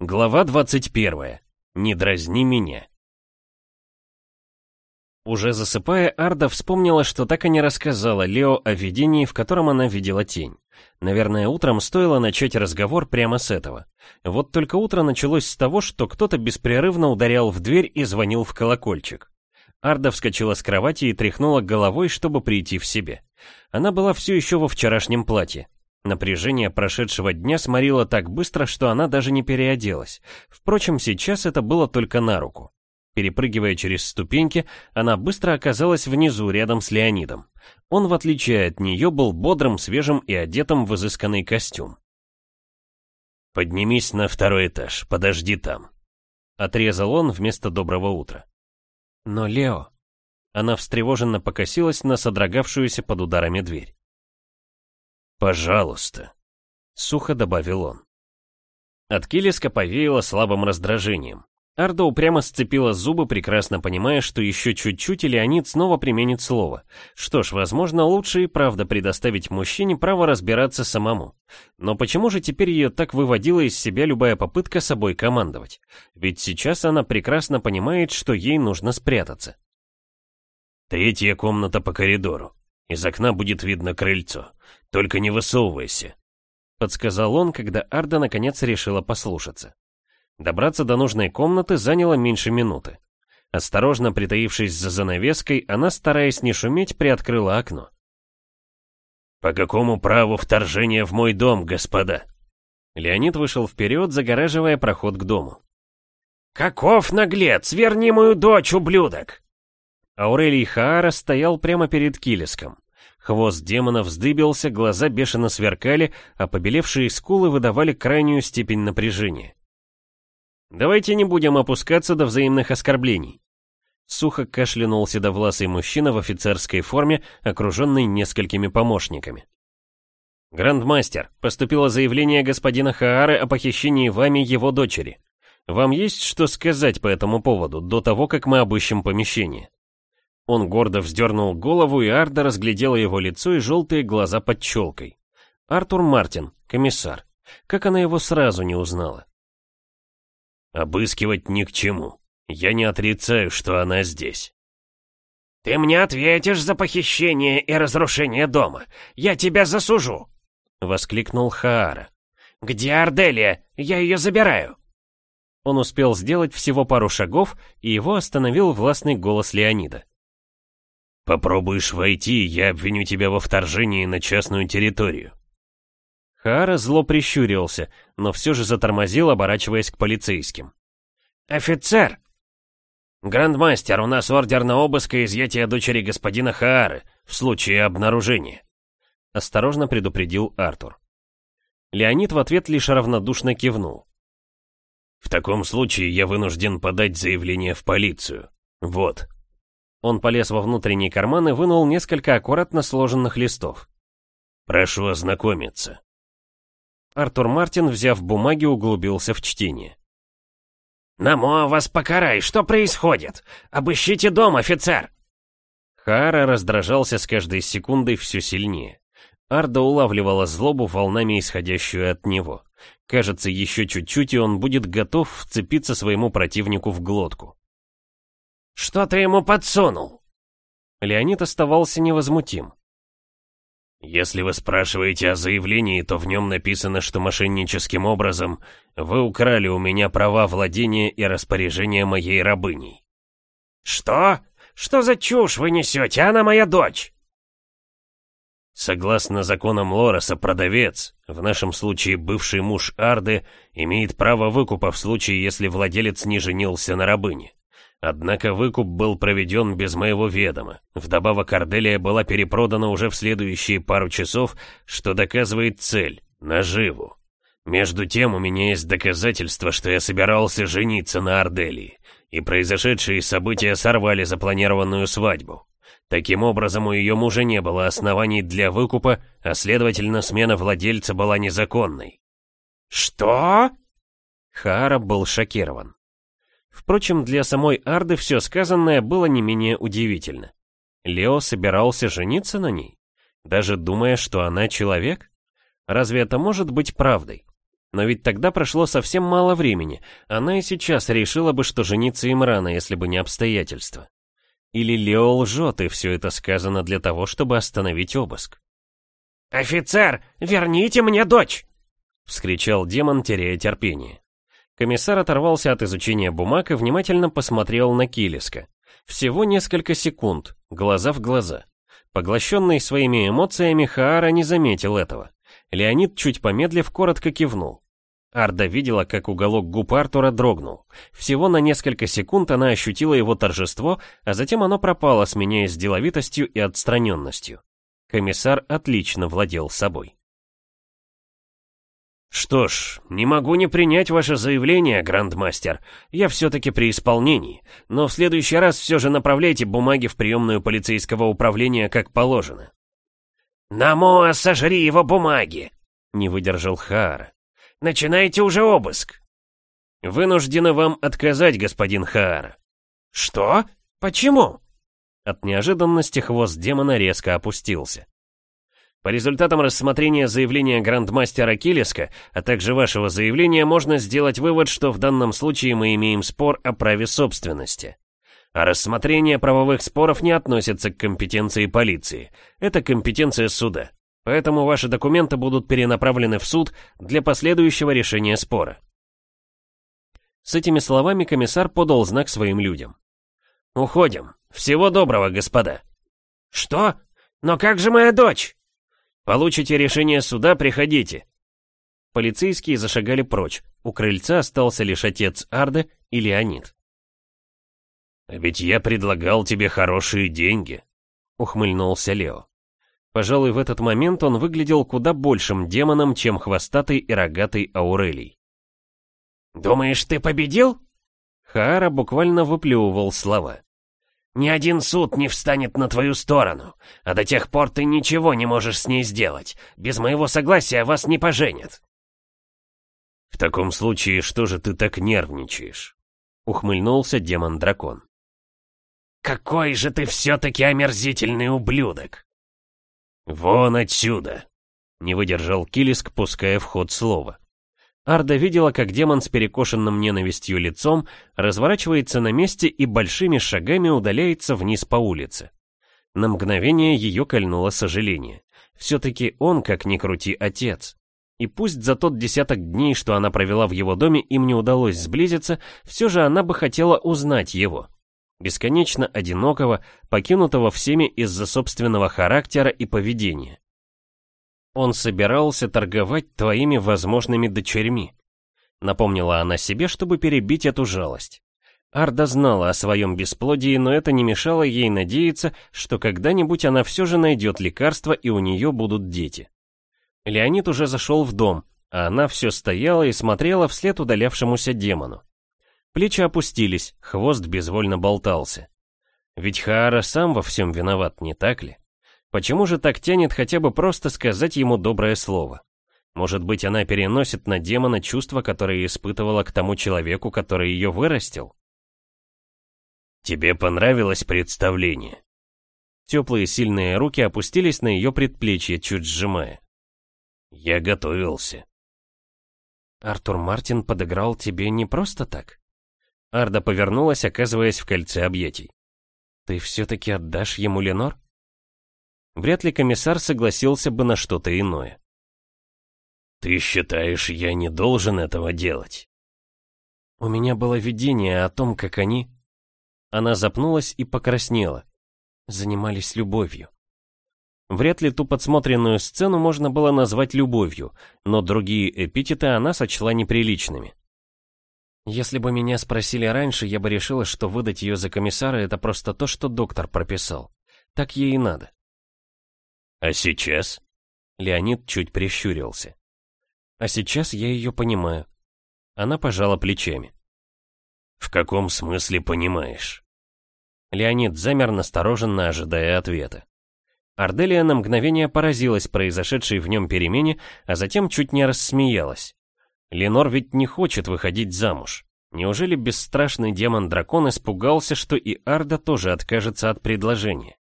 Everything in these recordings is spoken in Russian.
Глава 21. Не дразни меня. Уже засыпая, Арда вспомнила, что так и не рассказала Лео о видении, в котором она видела тень. Наверное, утром стоило начать разговор прямо с этого. Вот только утро началось с того, что кто-то беспрерывно ударял в дверь и звонил в колокольчик. Арда вскочила с кровати и тряхнула головой, чтобы прийти в себе. Она была все еще во вчерашнем платье. Напряжение прошедшего дня сморило так быстро, что она даже не переоделась. Впрочем, сейчас это было только на руку. Перепрыгивая через ступеньки, она быстро оказалась внизу, рядом с Леонидом. Он, в отличие от нее, был бодрым, свежим и одетым в изысканный костюм. «Поднимись на второй этаж, подожди там», — отрезал он вместо доброго утра. «Но, Лео...» Она встревоженно покосилась на содрогавшуюся под ударами дверь. «Пожалуйста», — сухо добавил он. От Килиска повеяло слабым раздражением. Арда упрямо сцепила зубы, прекрасно понимая, что еще чуть-чуть и Леонид снова применит слово. Что ж, возможно, лучше и правда предоставить мужчине право разбираться самому. Но почему же теперь ее так выводила из себя любая попытка собой командовать? Ведь сейчас она прекрасно понимает, что ей нужно спрятаться. «Третья комната по коридору. Из окна будет видно крыльцо. Только не высовывайся», — подсказал он, когда Арда наконец решила послушаться. Добраться до нужной комнаты заняло меньше минуты. Осторожно притаившись за занавеской, она, стараясь не шуметь, приоткрыла окно. «По какому праву вторжение в мой дом, господа?» Леонид вышел вперед, загораживая проход к дому. «Каков наглец! Верни мою дочь, ублюдок!» Аурелий Хаара стоял прямо перед Килиском. Хвост демона вздыбился, глаза бешено сверкали, а побелевшие скулы выдавали крайнюю степень напряжения. «Давайте не будем опускаться до взаимных оскорблений». Сухо кашлянул седовласый мужчина в офицерской форме, окруженный несколькими помощниками. «Грандмастер, поступило заявление господина Хаары о похищении вами его дочери. Вам есть что сказать по этому поводу, до того, как мы обыщем помещение?» Он гордо вздернул голову, и Арда разглядела его лицо и желтые глаза под челкой. Артур Мартин, комиссар. Как она его сразу не узнала? Обыскивать ни к чему. Я не отрицаю, что она здесь. «Ты мне ответишь за похищение и разрушение дома. Я тебя засужу!» — воскликнул Хаара. «Где Арделия? Я ее забираю!» Он успел сделать всего пару шагов, и его остановил властный голос Леонида. «Попробуешь войти, я обвиню тебя во вторжении на частную территорию». Хаара зло прищурился, но все же затормозил, оборачиваясь к полицейским. «Офицер!» «Грандмастер, у нас ордер на обыск и изъятие дочери господина Хаары в случае обнаружения», — осторожно предупредил Артур. Леонид в ответ лишь равнодушно кивнул. «В таком случае я вынужден подать заявление в полицию. Вот». Он полез во внутренний карман и вынул несколько аккуратно сложенных листов. «Прошу ознакомиться». Артур Мартин, взяв бумаги, углубился в чтение. «Намо, вас покарай! Что происходит? Обыщите дом, офицер!» Хара раздражался с каждой секундой все сильнее. Арда улавливала злобу, волнами исходящую от него. Кажется, еще чуть-чуть, и он будет готов вцепиться своему противнику в глотку. «Что ты ему подсунул?» Леонид оставался невозмутим. «Если вы спрашиваете о заявлении, то в нем написано, что мошенническим образом вы украли у меня права владения и распоряжения моей рабыней». «Что? Что за чушь вы несете? Она моя дочь!» Согласно законам Лореса, продавец, в нашем случае бывший муж Арды, имеет право выкупа в случае, если владелец не женился на рабыне. Однако выкуп был проведен без моего ведома. Вдобавок Арделия была перепродана уже в следующие пару часов, что доказывает цель — наживу. Между тем, у меня есть доказательства, что я собирался жениться на Арделии, и произошедшие события сорвали запланированную свадьбу. Таким образом, у ее мужа не было оснований для выкупа, а следовательно, смена владельца была незаконной. «Что?» Хаара был шокирован. Впрочем, для самой Арды все сказанное было не менее удивительно. Лео собирался жениться на ней, даже думая, что она человек? Разве это может быть правдой? Но ведь тогда прошло совсем мало времени, она и сейчас решила бы, что жениться им рано, если бы не обстоятельства. Или Лео лжет, и все это сказано для того, чтобы остановить обыск. «Офицер, верните мне дочь!» — вскричал демон, теряя терпение. Комиссар оторвался от изучения бумаг и внимательно посмотрел на Килиска. Всего несколько секунд, глаза в глаза. Поглощенный своими эмоциями, Хаара не заметил этого. Леонид, чуть помедлив, коротко кивнул. Арда видела, как уголок губ Артура дрогнул. Всего на несколько секунд она ощутила его торжество, а затем оно пропало, сменяясь деловитостью и отстраненностью. Комиссар отлично владел собой. «Что ж, не могу не принять ваше заявление, грандмастер. Я все-таки при исполнении, но в следующий раз все же направляйте бумаги в приемную полицейского управления как положено». «Намоа, сожри его бумаги!» — не выдержал Хаара. «Начинайте уже обыск!» «Вынуждены вам отказать, господин Хаара». «Что? Почему?» От неожиданности хвост демона резко опустился. По результатам рассмотрения заявления грандмастера Килиска, а также вашего заявления, можно сделать вывод, что в данном случае мы имеем спор о праве собственности. А рассмотрение правовых споров не относится к компетенции полиции. Это компетенция суда. Поэтому ваши документы будут перенаправлены в суд для последующего решения спора. С этими словами комиссар подал знак своим людям. «Уходим. Всего доброго, господа». «Что? Но как же моя дочь?» «Получите решение суда, приходите». Полицейские зашагали прочь. У крыльца остался лишь отец Арды и Леонид. «Ведь я предлагал тебе хорошие деньги», — ухмыльнулся Лео. Пожалуй, в этот момент он выглядел куда большим демоном, чем хвостатый и рогатый Аурелий. «Думаешь, ты победил?» Хаара буквально выплевывал слова. Ни один суд не встанет на твою сторону, а до тех пор ты ничего не можешь с ней сделать. Без моего согласия вас не поженят. В таком случае, что же ты так нервничаешь? Ухмыльнулся демон-дракон. Какой же ты все-таки омерзительный ублюдок! Вон отсюда! Не выдержал Килиск, пуская в ход слово. Арда видела, как демон с перекошенным ненавистью лицом разворачивается на месте и большими шагами удаляется вниз по улице. На мгновение ее кольнуло сожаление. Все-таки он, как ни крути, отец. И пусть за тот десяток дней, что она провела в его доме, им не удалось сблизиться, все же она бы хотела узнать его. Бесконечно одинокого, покинутого всеми из-за собственного характера и поведения. Он собирался торговать твоими возможными дочерьми. Напомнила она себе, чтобы перебить эту жалость. Арда знала о своем бесплодии, но это не мешало ей надеяться, что когда-нибудь она все же найдет лекарство и у нее будут дети. Леонид уже зашел в дом, а она все стояла и смотрела вслед удалявшемуся демону. Плечи опустились, хвост безвольно болтался. Ведь Хаара сам во всем виноват, не так ли? Почему же так тянет хотя бы просто сказать ему доброе слово? Может быть, она переносит на демона чувства, которые испытывала к тому человеку, который ее вырастил? «Тебе понравилось представление?» Теплые сильные руки опустились на ее предплечье, чуть сжимая. «Я готовился». «Артур Мартин подыграл тебе не просто так?» Арда повернулась, оказываясь в кольце объятий. «Ты все-таки отдашь ему Ленор?» Вряд ли комиссар согласился бы на что-то иное. «Ты считаешь, я не должен этого делать?» «У меня было видение о том, как они...» Она запнулась и покраснела. Занимались любовью. Вряд ли ту подсмотренную сцену можно было назвать любовью, но другие эпитеты она сочла неприличными. Если бы меня спросили раньше, я бы решила, что выдать ее за комиссара — это просто то, что доктор прописал. Так ей и надо. «А сейчас?» Леонид чуть прищурился. «А сейчас я ее понимаю». Она пожала плечами. «В каком смысле понимаешь?» Леонид замер настороженно, ожидая ответа. Арделия на мгновение поразилась произошедшей в нем перемене, а затем чуть не рассмеялась. Ленор ведь не хочет выходить замуж. Неужели бесстрашный демон-дракон испугался, что и Арда тоже откажется от предложения?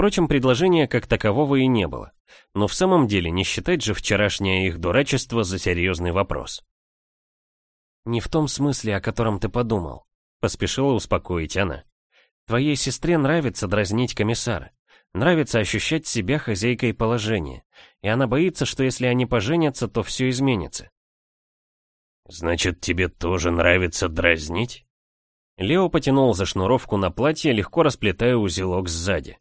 Впрочем, предложения как такового и не было. Но в самом деле не считать же вчерашнее их дурачество за серьезный вопрос. «Не в том смысле, о котором ты подумал», — поспешила успокоить она. «Твоей сестре нравится дразнить комиссара. Нравится ощущать себя хозяйкой положения. И она боится, что если они поженятся, то все изменится». «Значит, тебе тоже нравится дразнить?» Лео потянул за шнуровку на платье, легко расплетая узелок сзади.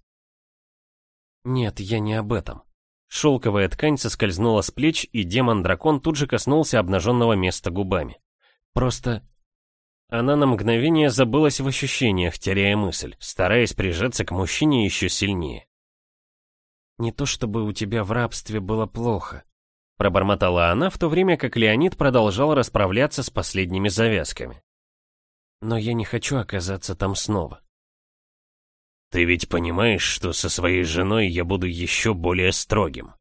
«Нет, я не об этом». Шелковая ткань соскользнула с плеч, и демон-дракон тут же коснулся обнаженного места губами. Просто... Она на мгновение забылась в ощущениях, теряя мысль, стараясь прижаться к мужчине еще сильнее. «Не то чтобы у тебя в рабстве было плохо», — пробормотала она, в то время как Леонид продолжал расправляться с последними завязками. «Но я не хочу оказаться там снова». «Ты ведь понимаешь, что со своей женой я буду еще более строгим?»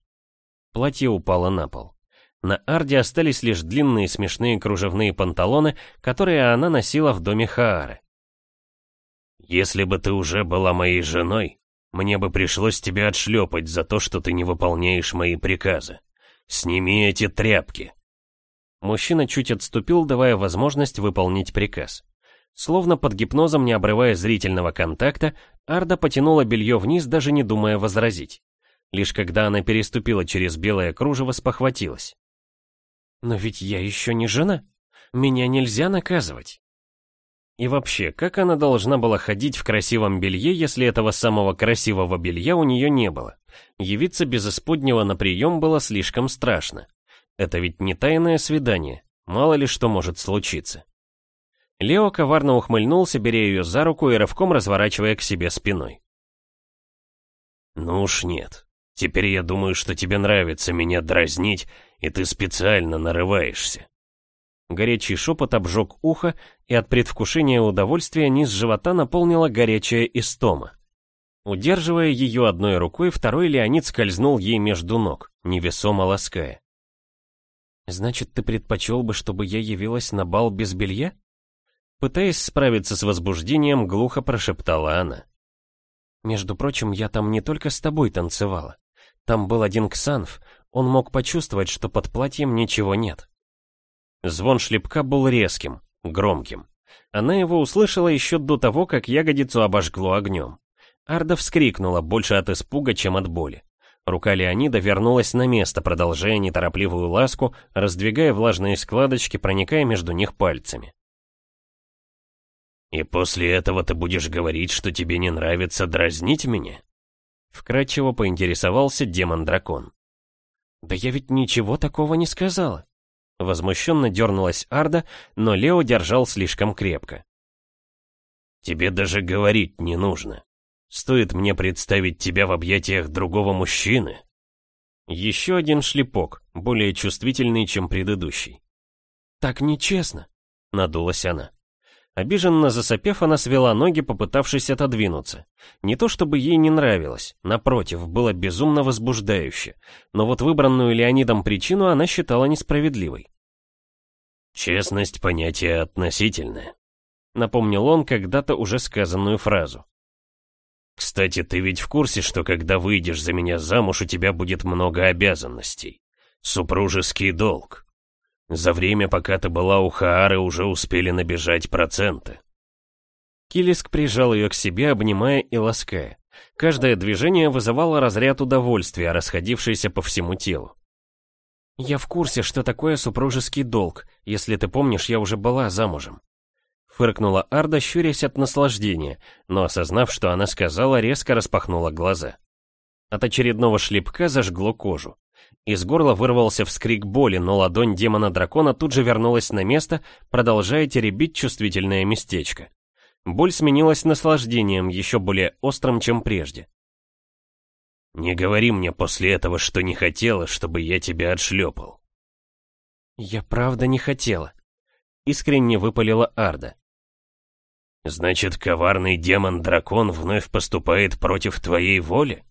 Платье упало на пол. На Арде остались лишь длинные смешные кружевные панталоны, которые она носила в доме Хаары. «Если бы ты уже была моей женой, мне бы пришлось тебя отшлепать за то, что ты не выполняешь мои приказы. Сними эти тряпки!» Мужчина чуть отступил, давая возможность выполнить приказ. Словно под гипнозом, не обрывая зрительного контакта, Арда потянула белье вниз, даже не думая возразить. Лишь когда она переступила через белое кружево, спохватилась. Но ведь я еще не жена. Меня нельзя наказывать. И вообще, как она должна была ходить в красивом белье, если этого самого красивого белья у нее не было? Явиться без исподнего на прием было слишком страшно. Это ведь не тайное свидание, мало ли что может случиться. Лео коварно ухмыльнулся, беря ее за руку и рывком разворачивая к себе спиной. «Ну уж нет. Теперь я думаю, что тебе нравится меня дразнить, и ты специально нарываешься. Горячий шепот обжег ухо, и от предвкушения удовольствия низ живота наполнила горячая истома. Удерживая ее одной рукой, второй Леонид скользнул ей между ног, невесомо лаская. «Значит, ты предпочел бы, чтобы я явилась на бал без белья?» Пытаясь справиться с возбуждением, глухо прошептала она. «Между прочим, я там не только с тобой танцевала. Там был один Ксанф, он мог почувствовать, что под платьем ничего нет. Звон шлепка был резким, громким. Она его услышала еще до того, как ягодицу обожгло огнем. Арда вскрикнула, больше от испуга, чем от боли. Рука Леонида вернулась на место, продолжая неторопливую ласку, раздвигая влажные складочки, проникая между них пальцами. «И после этого ты будешь говорить, что тебе не нравится дразнить меня?» Вкратчиво поинтересовался демон-дракон. «Да я ведь ничего такого не сказала». Возмущенно дернулась Арда, но Лео держал слишком крепко. «Тебе даже говорить не нужно. Стоит мне представить тебя в объятиях другого мужчины». Еще один шлепок, более чувствительный, чем предыдущий. «Так нечестно», — надулась она. Обиженно засопев, она свела ноги, попытавшись отодвинуться. Не то чтобы ей не нравилось, напротив, было безумно возбуждающе, но вот выбранную Леонидом причину она считала несправедливой. «Честность — понятие относительное», — напомнил он когда-то уже сказанную фразу. «Кстати, ты ведь в курсе, что когда выйдешь за меня замуж, у тебя будет много обязанностей? Супружеский долг». За время, пока ты была у Хаары, уже успели набежать проценты. Килиск прижал ее к себе, обнимая и лаская. Каждое движение вызывало разряд удовольствия, расходившийся по всему телу. «Я в курсе, что такое супружеский долг. Если ты помнишь, я уже была замужем». Фыркнула Арда, щурясь от наслаждения, но, осознав, что она сказала, резко распахнула глаза. От очередного шлепка зажгло кожу. Из горла вырвался вскрик боли, но ладонь демона-дракона тут же вернулась на место, продолжая теребить чувствительное местечко. Боль сменилась наслаждением, еще более острым, чем прежде. «Не говори мне после этого, что не хотела, чтобы я тебя отшлепал». «Я правда не хотела», — искренне выпалила Арда. «Значит, коварный демон-дракон вновь поступает против твоей воли?»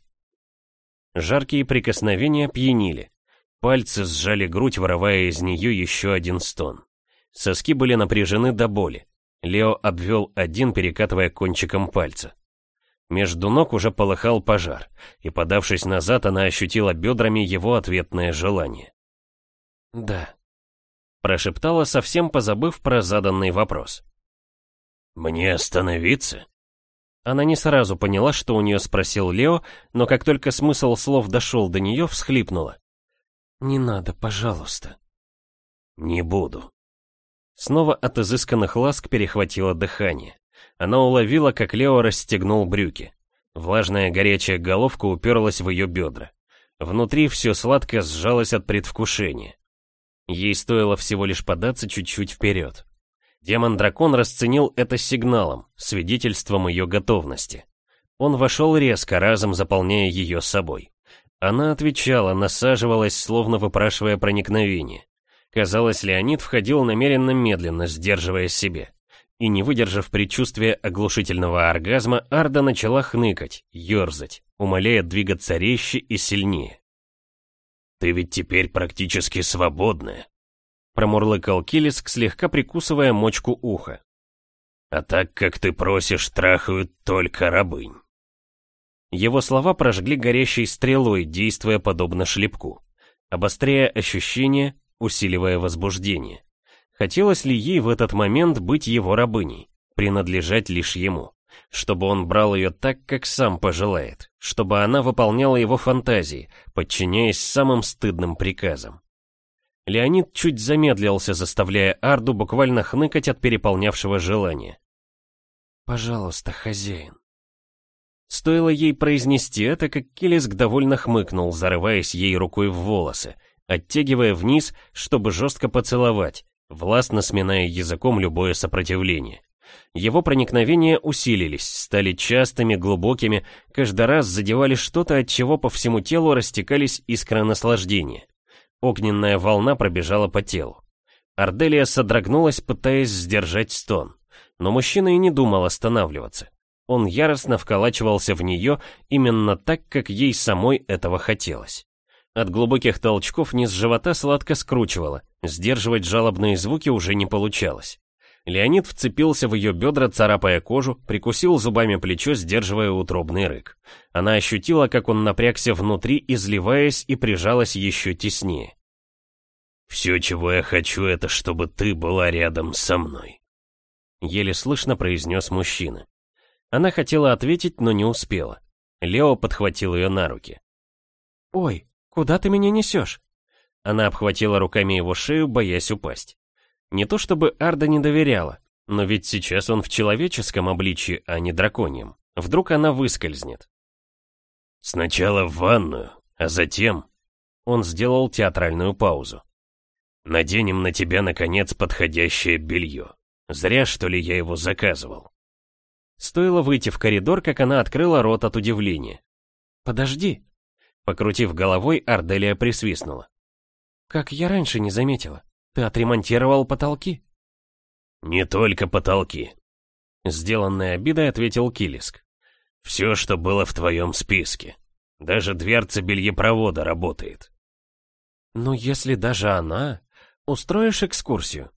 Жаркие прикосновения пьянили. Пальцы сжали грудь, вырывая из нее еще один стон. Соски были напряжены до боли. Лео обвел один, перекатывая кончиком пальца. Между ног уже полыхал пожар, и, подавшись назад, она ощутила бедрами его ответное желание. «Да», — прошептала, совсем позабыв про заданный вопрос. «Мне остановиться?» Она не сразу поняла, что у нее спросил Лео, но как только смысл слов дошел до нее, всхлипнула. «Не надо, пожалуйста». «Не буду». Снова от изысканных ласк перехватило дыхание. Она уловила, как Лео расстегнул брюки. Влажная горячая головка уперлась в ее бедра. Внутри все сладко сжалось от предвкушения. Ей стоило всего лишь податься чуть-чуть вперед. Демон-дракон расценил это сигналом, свидетельством ее готовности. Он вошел резко, разом заполняя ее собой. Она отвечала, насаживалась, словно выпрашивая проникновение. Казалось, Леонид входил намеренно медленно, сдерживая себе и, не выдержав предчувствия оглушительного оргазма, Арда начала хныкать, ерзать, умоляя двигаться резче и сильнее. «Ты ведь теперь практически свободная», — промурлыкал Килиск, слегка прикусывая мочку уха. «А так, как ты просишь, трахают только рабынь». Его слова прожгли горящей стрелой, действуя подобно шлепку, обостряя ощущения, усиливая возбуждение. Хотелось ли ей в этот момент быть его рабыней, принадлежать лишь ему, чтобы он брал ее так, как сам пожелает, чтобы она выполняла его фантазии, подчиняясь самым стыдным приказам. Леонид чуть замедлился, заставляя Арду буквально хныкать от переполнявшего желания. «Пожалуйста, хозяин». Стоило ей произнести это, как Килиск довольно хмыкнул, зарываясь ей рукой в волосы, оттягивая вниз, чтобы жестко поцеловать, властно сминая языком любое сопротивление. Его проникновения усилились, стали частыми, глубокими, каждый раз задевали что-то, от чего по всему телу растекались искры наслаждения. Огненная волна пробежала по телу. Арделия содрогнулась, пытаясь сдержать стон. Но мужчина и не думал останавливаться. Он яростно вколачивался в нее именно так, как ей самой этого хотелось. От глубоких толчков низ живота сладко скручивало, сдерживать жалобные звуки уже не получалось. Леонид вцепился в ее бедра, царапая кожу, прикусил зубами плечо, сдерживая утробный рык. Она ощутила, как он напрягся внутри, изливаясь и прижалась еще теснее. «Все, чего я хочу, это чтобы ты была рядом со мной», — еле слышно произнес мужчина. Она хотела ответить, но не успела. Лео подхватил ее на руки. «Ой, «Куда ты меня несешь?» Она обхватила руками его шею, боясь упасть. Не то чтобы Арда не доверяла, но ведь сейчас он в человеческом обличье, а не драконьем. Вдруг она выскользнет. «Сначала в ванную, а затем...» Он сделал театральную паузу. «Наденем на тебя, наконец, подходящее белье. Зря, что ли, я его заказывал». Стоило выйти в коридор, как она открыла рот от удивления. «Подожди», Покрутив головой, Арделия присвистнула. «Как я раньше не заметила. Ты отремонтировал потолки?» «Не только потолки», — сделанной обидой ответил Килиск. «Все, что было в твоем списке. Даже дверца бельепровода работает». «Ну, если даже она... Устроишь экскурсию?»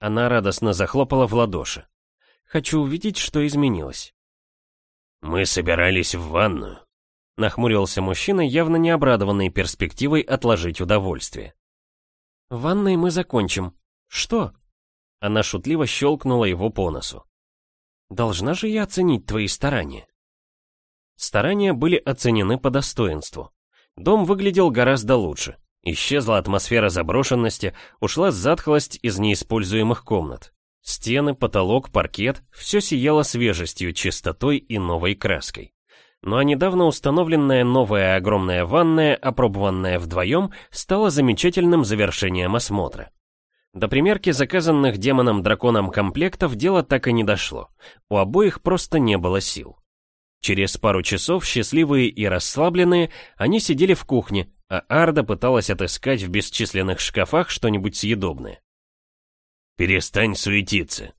Она радостно захлопала в ладоши. «Хочу увидеть, что изменилось». «Мы собирались в ванную», Нахмурился мужчина, явно не обрадованный перспективой отложить удовольствие. «В ванной мы закончим. Что?» Она шутливо щелкнула его по носу. «Должна же я оценить твои старания». Старания были оценены по достоинству. Дом выглядел гораздо лучше. Исчезла атмосфера заброшенности, ушла затхлость из неиспользуемых комнат. Стены, потолок, паркет — все сияло свежестью, чистотой и новой краской ну а недавно установленная новая огромная ванная, опробованная вдвоем, стала замечательным завершением осмотра. До примерки заказанных демоном-драконом комплектов дело так и не дошло. У обоих просто не было сил. Через пару часов, счастливые и расслабленные, они сидели в кухне, а Арда пыталась отыскать в бесчисленных шкафах что-нибудь съедобное. «Перестань суетиться»,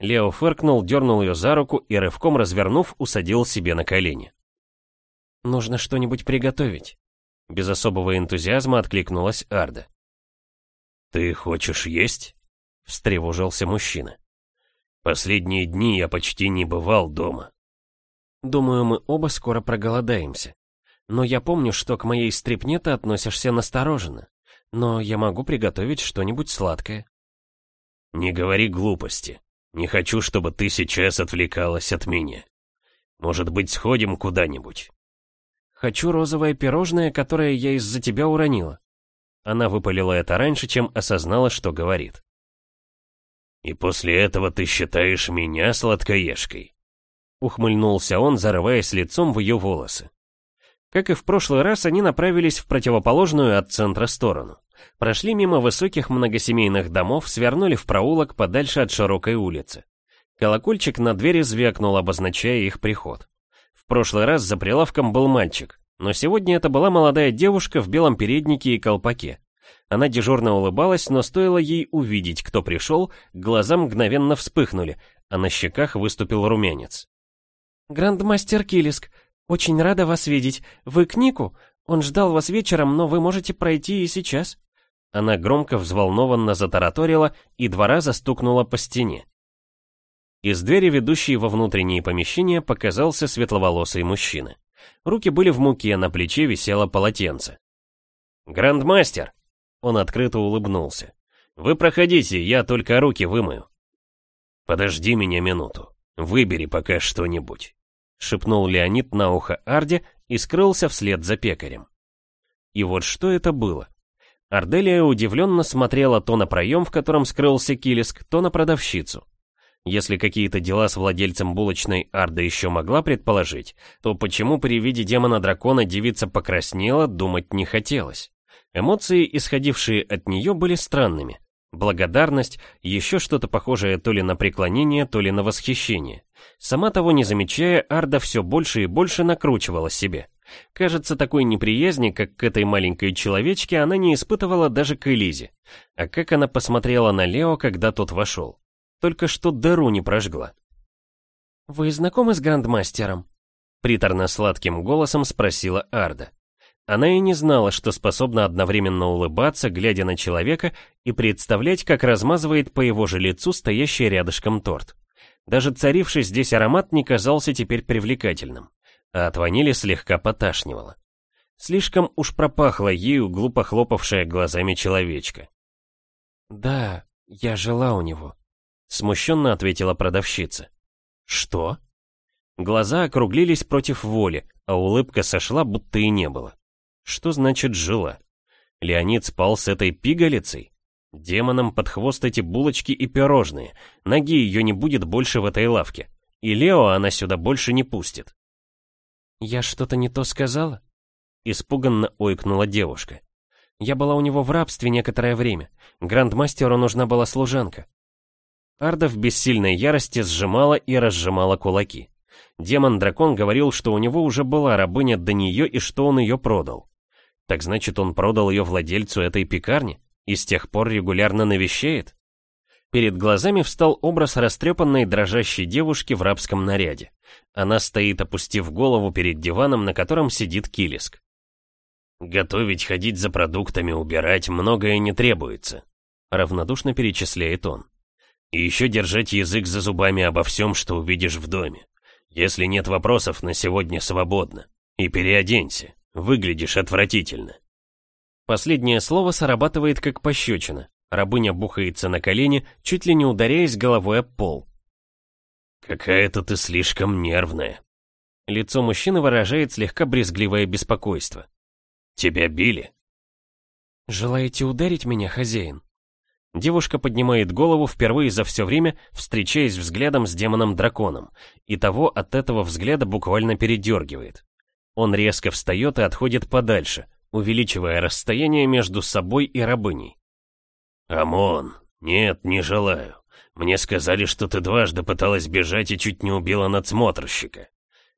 Лео фыркнул, дернул ее за руку и, рывком развернув, усадил себе на колени. «Нужно что-нибудь приготовить». Без особого энтузиазма откликнулась Арда. «Ты хочешь есть?» — встревожился мужчина. «Последние дни я почти не бывал дома». Думаю, мы оба скоро проголодаемся. Но я помню, что к моей стрипне ты относишься настороженно. Но я могу приготовить что-нибудь сладкое. Не говори глупости. Не хочу, чтобы ты сейчас отвлекалась от меня. Может быть, сходим куда-нибудь? Хочу розовое пирожное, которое я из-за тебя уронила. Она выпалила это раньше, чем осознала, что говорит. «И после этого ты считаешь меня сладкоежкой?» Ухмыльнулся он, зарываясь лицом в ее волосы. Как и в прошлый раз, они направились в противоположную от центра сторону. Прошли мимо высоких многосемейных домов, свернули в проулок подальше от широкой улицы. Колокольчик на двери звякнул, обозначая их приход. В прошлый раз за прилавком был мальчик, но сегодня это была молодая девушка в белом переднике и колпаке. Она дежурно улыбалась, но стоило ей увидеть, кто пришел, глаза мгновенно вспыхнули, а на щеках выступил румянец. «Грандмастер Килиск, очень рада вас видеть. Вы к Нику? Он ждал вас вечером, но вы можете пройти и сейчас». Она громко взволнованно затараторила и два раза стукнула по стене. Из двери, ведущей во внутренние помещения, показался светловолосый мужчина. Руки были в муке, на плече висело полотенце. «Грандмастер!» Он открыто улыбнулся. «Вы проходите, я только руки вымою». «Подожди меня минуту. Выбери пока что-нибудь», — шепнул Леонид на ухо Арде и скрылся вслед за пекарем. И вот что это было? Арделия удивленно смотрела то на проем, в котором скрылся Килиск, то на продавщицу. Если какие-то дела с владельцем булочной Арда еще могла предположить, то почему при виде демона-дракона девица покраснела, думать не хотелось. Эмоции, исходившие от нее, были странными. Благодарность, еще что-то похожее то ли на преклонение, то ли на восхищение. Сама того не замечая, Арда все больше и больше накручивала себе. Кажется, такой неприязни, как к этой маленькой человечке, она не испытывала даже к Элизе. А как она посмотрела на Лео, когда тот вошел. Только что дыру не прожгла. «Вы знакомы с Грандмастером?» Приторно-сладким голосом спросила Арда. Она и не знала, что способна одновременно улыбаться, глядя на человека, и представлять, как размазывает по его же лицу стоящий рядышком торт. Даже царивший здесь аромат не казался теперь привлекательным, а от ванили слегка поташнивало. Слишком уж пропахло ею глупо хлопавшая глазами человечка. «Да, я жила у него», Смущенно ответила продавщица. Что? Глаза округлились против воли, а улыбка сошла, будто и не было. Что значит жила? Леонид спал с этой пигалицей? Демонам под хвост эти булочки и пирожные. Ноги ее не будет больше в этой лавке. И Лео она сюда больше не пустит. «Я что-то не то сказала?» Испуганно ойкнула девушка. «Я была у него в рабстве некоторое время. Грандмастеру нужна была служанка. Арда в бессильной ярости сжимала и разжимала кулаки. Демон-дракон говорил, что у него уже была рабыня до нее и что он ее продал. Так значит, он продал ее владельцу этой пекарни и с тех пор регулярно навещает? Перед глазами встал образ растрепанной дрожащей девушки в рабском наряде. Она стоит, опустив голову перед диваном, на котором сидит Килиск. «Готовить, ходить за продуктами, убирать многое не требуется», равнодушно перечисляет он. И еще держать язык за зубами обо всем, что увидишь в доме. Если нет вопросов, на сегодня свободно. И переоденься. Выглядишь отвратительно. Последнее слово срабатывает как пощечина. Рабыня бухается на колени, чуть ли не ударяясь головой об пол. «Какая-то ты слишком нервная». Лицо мужчины выражает слегка брезгливое беспокойство. «Тебя били?» «Желаете ударить меня, хозяин?» Девушка поднимает голову впервые за все время, встречаясь взглядом с демоном-драконом, и того от этого взгляда буквально передергивает. Он резко встает и отходит подальше, увеличивая расстояние между собой и рабыней. «Амон, нет, не желаю. Мне сказали, что ты дважды пыталась бежать и чуть не убила надсмотрщика.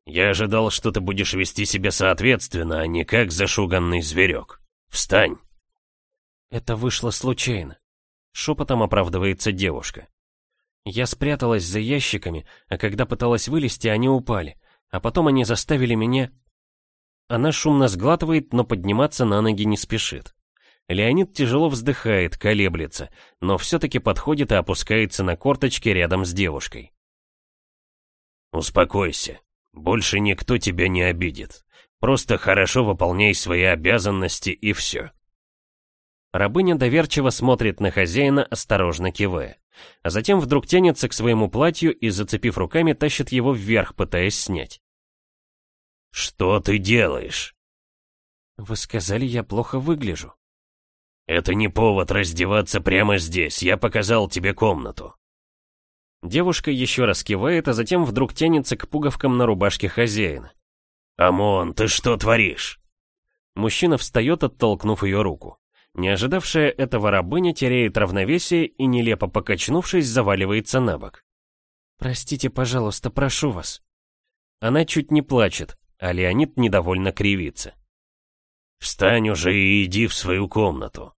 Я ожидал, что ты будешь вести себя соответственно, а не как зашуганный зверек. Встань!» Это вышло случайно. Шепотом оправдывается девушка. Я спряталась за ящиками, а когда пыталась вылезти, они упали. А потом они заставили меня... Она шумно сглатывает, но подниматься на ноги не спешит. Леонид тяжело вздыхает, колеблется, но все-таки подходит и опускается на корточки рядом с девушкой. «Успокойся. Больше никто тебя не обидит. Просто хорошо выполняй свои обязанности и все. Рабыня доверчиво смотрит на хозяина, осторожно кивая. А затем вдруг тянется к своему платью и, зацепив руками, тащит его вверх, пытаясь снять. «Что ты делаешь?» «Вы сказали, я плохо выгляжу». «Это не повод раздеваться прямо здесь, я показал тебе комнату». Девушка еще раз кивает, а затем вдруг тянется к пуговкам на рубашке хозяина. «Амон, ты что творишь?» Мужчина встает, оттолкнув ее руку. Не ожидавшая этого рабыня теряет равновесие и, нелепо покачнувшись, заваливается на бок. «Простите, пожалуйста, прошу вас». Она чуть не плачет, а Леонид недовольно кривится. «Встань уже и иди в свою комнату».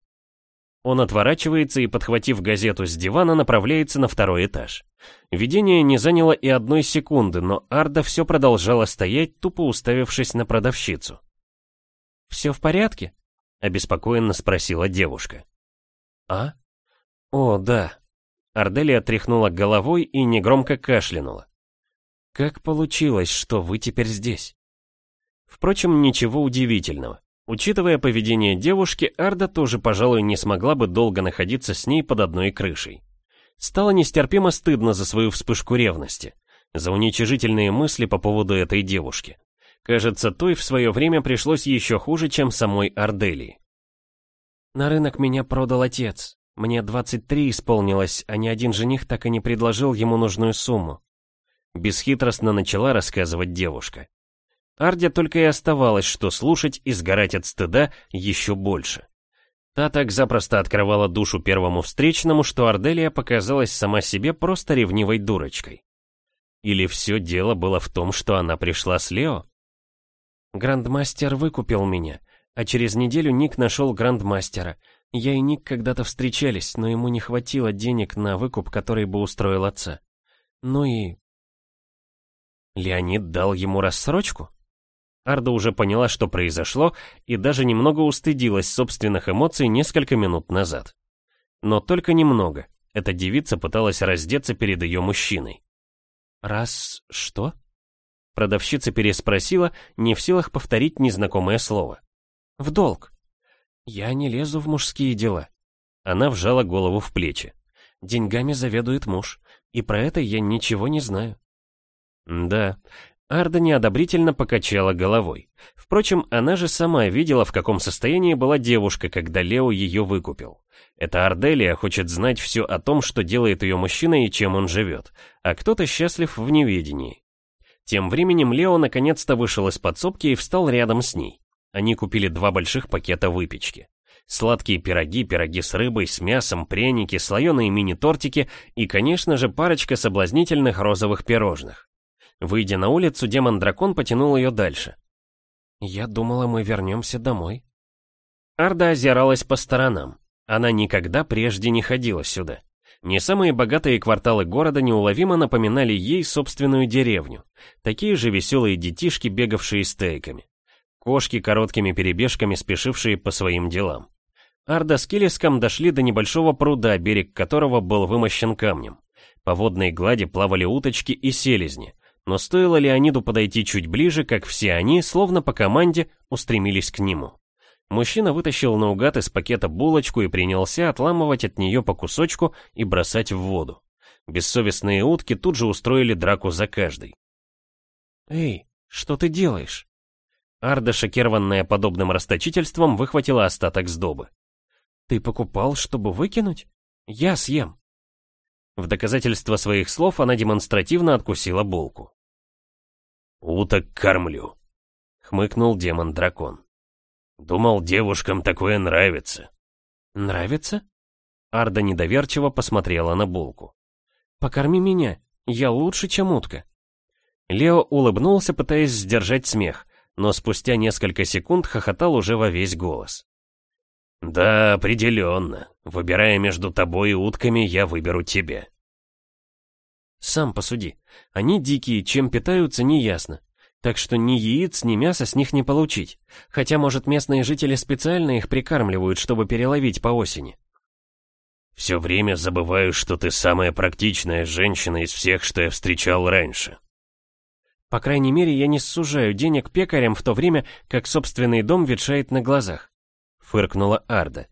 Он отворачивается и, подхватив газету с дивана, направляется на второй этаж. Видение не заняло и одной секунды, но Арда все продолжала стоять, тупо уставившись на продавщицу. «Все в порядке?» — обеспокоенно спросила девушка. «А? О, да». Арделия тряхнула головой и негромко кашлянула. «Как получилось, что вы теперь здесь?» Впрочем, ничего удивительного. Учитывая поведение девушки, Арда тоже, пожалуй, не смогла бы долго находиться с ней под одной крышей. Стало нестерпимо стыдно за свою вспышку ревности, за уничижительные мысли по поводу этой девушки. Кажется, той в свое время пришлось еще хуже, чем самой Арделии. «На рынок меня продал отец. Мне 23 исполнилось, а ни один жених так и не предложил ему нужную сумму». Бесхитростно начала рассказывать девушка. Арде только и оставалось, что слушать и сгорать от стыда еще больше. Та так запросто открывала душу первому встречному, что Арделия показалась сама себе просто ревнивой дурочкой. Или все дело было в том, что она пришла с Лео? Грандмастер выкупил меня, а через неделю Ник нашел грандмастера. Я и Ник когда-то встречались, но ему не хватило денег на выкуп, который бы устроил отца. Ну и... Леонид дал ему рассрочку? Арда уже поняла, что произошло, и даже немного устыдилась собственных эмоций несколько минут назад. Но только немного. Эта девица пыталась раздеться перед ее мужчиной. «Раз... что?» Продавщица переспросила, не в силах повторить незнакомое слово. «В долг». «Я не лезу в мужские дела». Она вжала голову в плечи. «Деньгами заведует муж, и про это я ничего не знаю». «Да, Арда неодобрительно покачала головой. Впрочем, она же сама видела, в каком состоянии была девушка, когда Лео ее выкупил. Эта Арделия хочет знать все о том, что делает ее мужчина и чем он живет, а кто-то счастлив в неведении. Тем временем Лео наконец-то вышел из подсобки и встал рядом с ней. Они купили два больших пакета выпечки. Сладкие пироги, пироги с рыбой, с мясом, пряники, слоеные мини-тортики и, конечно же, парочка соблазнительных розовых пирожных. Выйдя на улицу, демон-дракон потянул ее дальше. «Я думала, мы вернемся домой». Арда озиралась по сторонам. Она никогда прежде не ходила сюда. Не самые богатые кварталы города неуловимо напоминали ей собственную деревню. Такие же веселые детишки, бегавшие стейками. Кошки короткими перебежками, спешившие по своим делам. Арда с Килиском дошли до небольшого пруда, берег которого был вымощен камнем. По водной глади плавали уточки и селезни, но стоило Леониду подойти чуть ближе, как все они, словно по команде, устремились к нему. Мужчина вытащил наугад из пакета булочку и принялся отламывать от нее по кусочку и бросать в воду. Бессовестные утки тут же устроили драку за каждой. «Эй, что ты делаешь?» Арда, шокированная подобным расточительством, выхватила остаток сдобы. «Ты покупал, чтобы выкинуть? Я съем». В доказательство своих слов она демонстративно откусила булку. «Уток кормлю», — хмыкнул демон-дракон. «Думал, девушкам такое нравится». «Нравится?» Арда недоверчиво посмотрела на булку. «Покорми меня, я лучше, чем утка». Лео улыбнулся, пытаясь сдержать смех, но спустя несколько секунд хохотал уже во весь голос. «Да, определенно. Выбирая между тобой и утками, я выберу тебя». Сам посуди. Они дикие, чем питаются, неясно. Так что ни яиц, ни мяса с них не получить. Хотя, может, местные жители специально их прикармливают, чтобы переловить по осени. Все время забываю, что ты самая практичная женщина из всех, что я встречал раньше. По крайней мере, я не сужаю денег пекарям в то время, как собственный дом ветшает на глазах. Фыркнула Арда.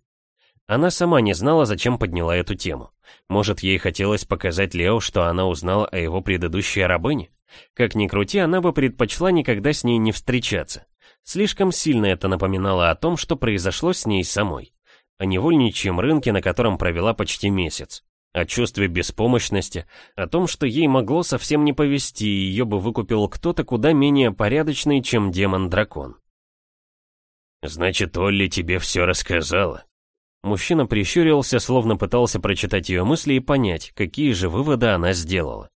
Она сама не знала, зачем подняла эту тему. Может, ей хотелось показать Лео, что она узнала о его предыдущей рабыне? Как ни крути, она бы предпочла никогда с ней не встречаться. Слишком сильно это напоминало о том, что произошло с ней самой. О невольничьем рынке, на котором провела почти месяц о чувстве беспомощности, о том, что ей могло совсем не повезти, и ее бы выкупил кто-то куда менее порядочный, чем демон-дракон. «Значит, Олли тебе все рассказала?» Мужчина прищурился, словно пытался прочитать ее мысли и понять, какие же выводы она сделала.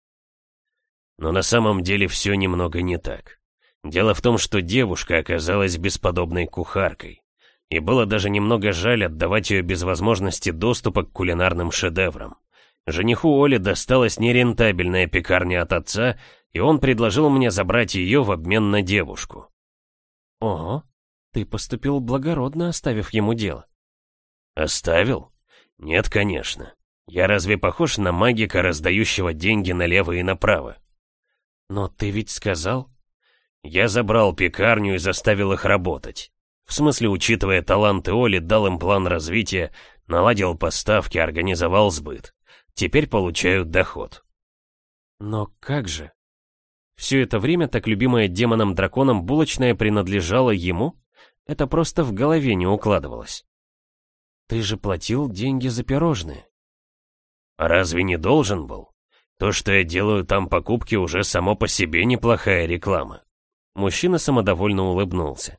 Но на самом деле все немного не так. Дело в том, что девушка оказалась бесподобной кухаркой. И было даже немного жаль отдавать ее без возможности доступа к кулинарным шедеврам. Жениху Оле досталась нерентабельная пекарня от отца, и он предложил мне забрать ее в обмен на девушку. Ого, ты поступил благородно, оставив ему дело. Оставил? Нет, конечно. Я разве похож на магика, раздающего деньги налево и направо? Но ты ведь сказал... Я забрал пекарню и заставил их работать. В смысле, учитывая таланты Оли, дал им план развития, наладил поставки, организовал сбыт. Теперь получают доход. Но как же? Все это время так любимая демоном-драконом булочная принадлежала ему? Это просто в голове не укладывалось. Ты же платил деньги за пирожные. А разве не должен был? То, что я делаю там покупки, уже само по себе неплохая реклама. Мужчина самодовольно улыбнулся.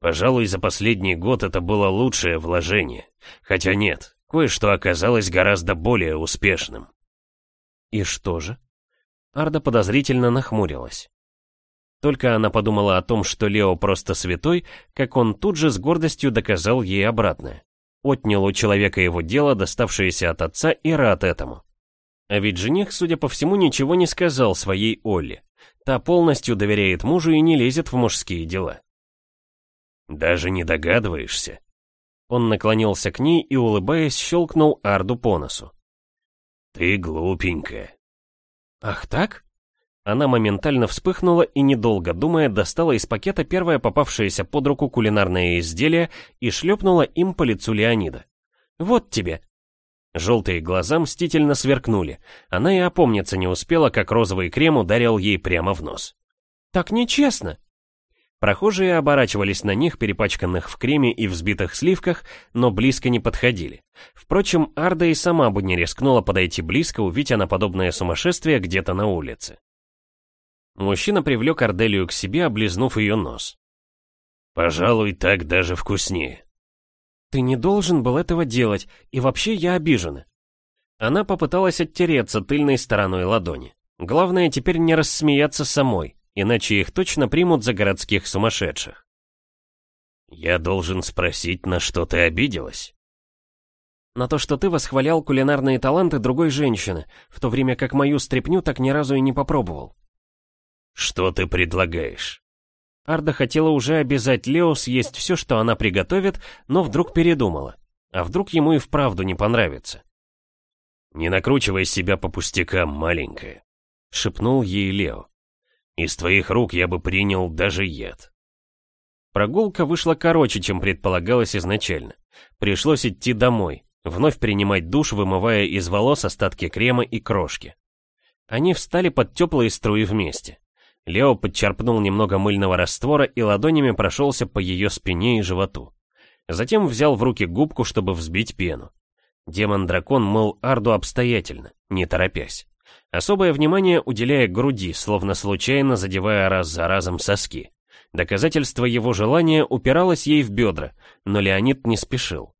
Пожалуй, за последний год это было лучшее вложение. Хотя нет, кое-что оказалось гораздо более успешным. И что же? Арда подозрительно нахмурилась. Только она подумала о том, что Лео просто святой, как он тут же с гордостью доказал ей обратное. Отнял у человека его дело, доставшееся от отца, и рад этому. А ведь жених, судя по всему, ничего не сказал своей Олле. Та полностью доверяет мужу и не лезет в мужские дела. «Даже не догадываешься?» Он наклонился к ней и, улыбаясь, щелкнул Арду по носу. «Ты глупенькая». «Ах так?» Она моментально вспыхнула и, недолго думая, достала из пакета первое попавшееся под руку кулинарное изделие и шлепнула им по лицу Леонида. «Вот тебе!» Желтые глаза мстительно сверкнули. Она и опомниться не успела, как розовый крем ударил ей прямо в нос. «Так нечестно!» Прохожие оборачивались на них, перепачканных в креме и взбитых сливках, но близко не подходили. Впрочем, Арда и сама бы не рискнула подойти близко, увидя на подобное сумасшествие где-то на улице. Мужчина привлек Арделию к себе, облизнув ее нос. «Пожалуй, так даже вкуснее». «Ты не должен был этого делать, и вообще я обижена». Она попыталась оттереться тыльной стороной ладони. Главное теперь не рассмеяться самой, иначе их точно примут за городских сумасшедших. «Я должен спросить, на что ты обиделась?» «На то, что ты восхвалял кулинарные таланты другой женщины, в то время как мою стряпню так ни разу и не попробовал». «Что ты предлагаешь?» Арда хотела уже обязать Лео съесть все, что она приготовит, но вдруг передумала. А вдруг ему и вправду не понравится? «Не накручивай себя по пустякам, маленькая», — шепнул ей Лео. Из твоих рук я бы принял даже яд. Прогулка вышла короче, чем предполагалось изначально. Пришлось идти домой, вновь принимать душ, вымывая из волос остатки крема и крошки. Они встали под теплые струи вместе. Лео подчерпнул немного мыльного раствора и ладонями прошелся по ее спине и животу. Затем взял в руки губку, чтобы взбить пену. Демон-дракон мыл Арду обстоятельно, не торопясь. Особое внимание уделяя груди, словно случайно задевая раз за разом соски. Доказательство его желания упиралось ей в бедра, но Леонид не спешил.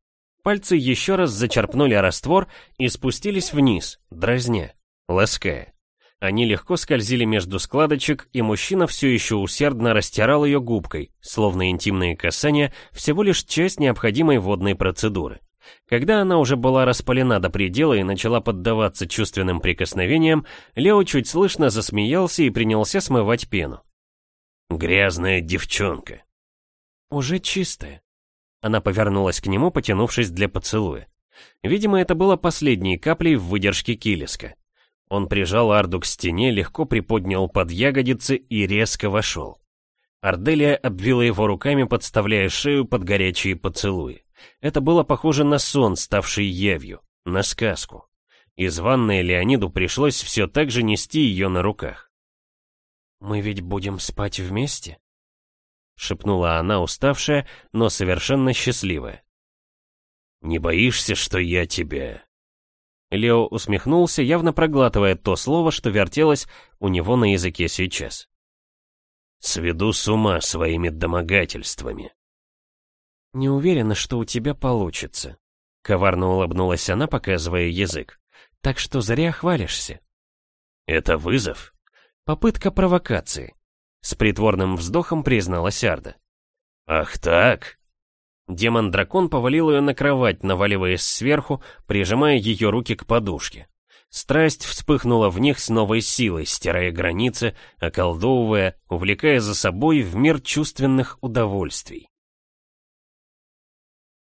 Пальцы еще раз зачерпнули раствор и спустились вниз, дразня, лаская. Они легко скользили между складочек, и мужчина все еще усердно растирал ее губкой, словно интимные касания всего лишь часть необходимой водной процедуры. Когда она уже была распалена до предела и начала поддаваться чувственным прикосновениям, Лео чуть слышно засмеялся и принялся смывать пену. «Грязная девчонка». «Уже чистая». Она повернулась к нему, потянувшись для поцелуя. Видимо, это было последней каплей в выдержке Килиска. Он прижал Арду к стене, легко приподнял под ягодицы и резко вошел. Арделия обвила его руками, подставляя шею под горячие поцелуи. Это было похоже на сон, ставший явью, на сказку. Из ванной Леониду пришлось все так же нести ее на руках. «Мы ведь будем спать вместе?» — шепнула она, уставшая, но совершенно счастливая. «Не боишься, что я тебя...» Лео усмехнулся, явно проглатывая то слово, что вертелось у него на языке сейчас. «Сведу с ума своими домогательствами». «Не уверена, что у тебя получится», — коварно улыбнулась она, показывая язык. «Так что зря хвалишься». «Это вызов?» «Попытка провокации», — с притворным вздохом призналась Арда. «Ах так?» Демон-дракон повалил ее на кровать, наваливаясь сверху, прижимая ее руки к подушке. Страсть вспыхнула в них с новой силой, стирая границы, околдовывая, увлекая за собой в мир чувственных удовольствий.